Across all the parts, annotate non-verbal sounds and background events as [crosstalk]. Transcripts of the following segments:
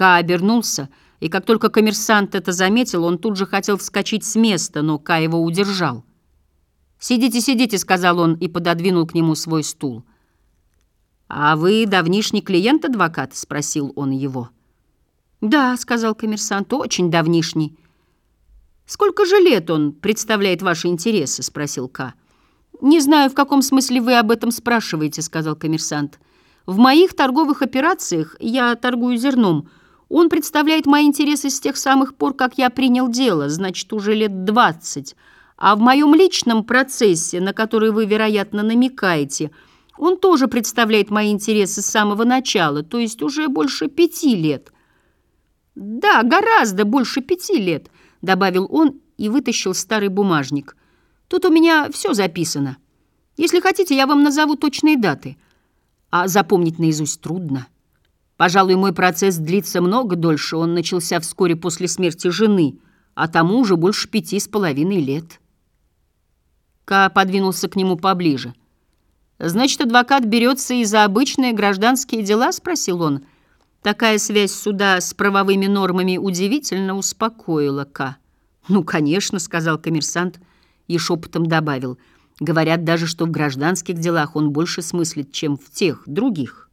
Ка обернулся, и как только коммерсант это заметил, он тут же хотел вскочить с места, но Ка его удержал. «Сидите, сидите», — сказал он и пододвинул к нему свой стул. «А вы давнишний клиент адвоката?» — спросил он его. «Да», — сказал коммерсант, — «очень давнишний». «Сколько же лет он представляет ваши интересы?» — спросил К. «Не знаю, в каком смысле вы об этом спрашиваете», — сказал коммерсант. «В моих торговых операциях, я торгую зерном, он представляет мои интересы с тех самых пор, как я принял дело, значит, уже лет двадцать. А в моем личном процессе, на который вы, вероятно, намекаете, он тоже представляет мои интересы с самого начала, то есть уже больше пяти лет». «Да, гораздо больше пяти лет», — добавил он и вытащил старый бумажник. «Тут у меня все записано. Если хотите, я вам назову точные даты. А запомнить наизусть трудно. Пожалуй, мой процесс длится много дольше. Он начался вскоре после смерти жены, а тому уже больше пяти с половиной лет». Ка подвинулся к нему поближе. «Значит, адвокат берется и за обычные гражданские дела?» — спросил он. — Такая связь суда с правовыми нормами удивительно успокоила К. «Ну, конечно», — сказал коммерсант и шепотом добавил. «Говорят даже, что в гражданских делах он больше смыслит, чем в тех, других».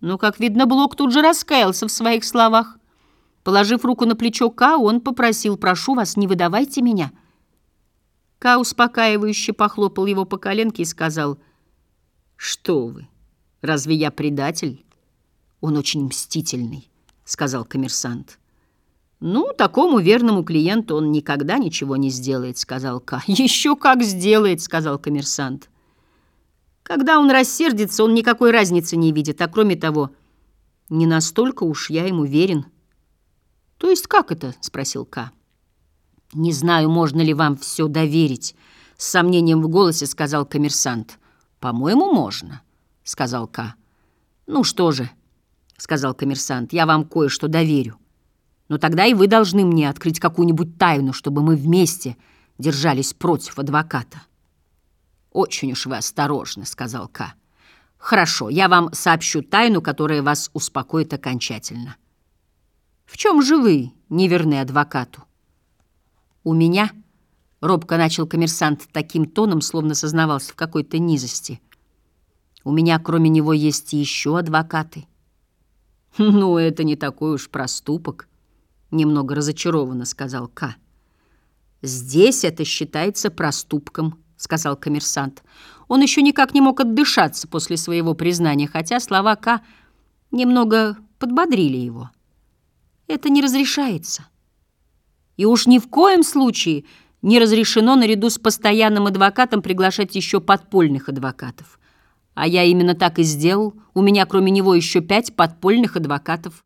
Но, как видно, Блок тут же раскаялся в своих словах. Положив руку на плечо К, он попросил, «Прошу вас, не выдавайте меня». К успокаивающе похлопал его по коленке и сказал, «Что вы, разве я предатель?» «Он очень мстительный», — сказал коммерсант. «Ну, такому верному клиенту он никогда ничего не сделает», — сказал К. «Еще как сделает», — сказал коммерсант. «Когда он рассердится, он никакой разницы не видит, а кроме того, не настолько уж я ему верен». «То есть как это?» — спросил К. «Не знаю, можно ли вам все доверить», — с сомнением в голосе сказал коммерсант. «По-моему, можно», — сказал К. «Ну что же», — сказал коммерсант, — «я вам кое-что доверю. Но тогда и вы должны мне открыть какую-нибудь тайну, чтобы мы вместе держались против адвоката». «Очень уж вы осторожны», — сказал К. «Хорошо, я вам сообщу тайну, которая вас успокоит окончательно». «В чем же вы не верны адвокату?» «У меня», — робко начал коммерсант таким тоном, словно сознавался в какой-то низости, «у меня кроме него есть еще адвокаты». [laughs] «Ну, это не такой уж проступок», — немного разочарованно сказал К. «Здесь это считается проступком», — сказал коммерсант. Он еще никак не мог отдышаться после своего признания, хотя слова К немного подбодрили его. «Это не разрешается. И уж ни в коем случае не разрешено наряду с постоянным адвокатом приглашать еще подпольных адвокатов. А я именно так и сделал. У меня кроме него еще пять подпольных адвокатов.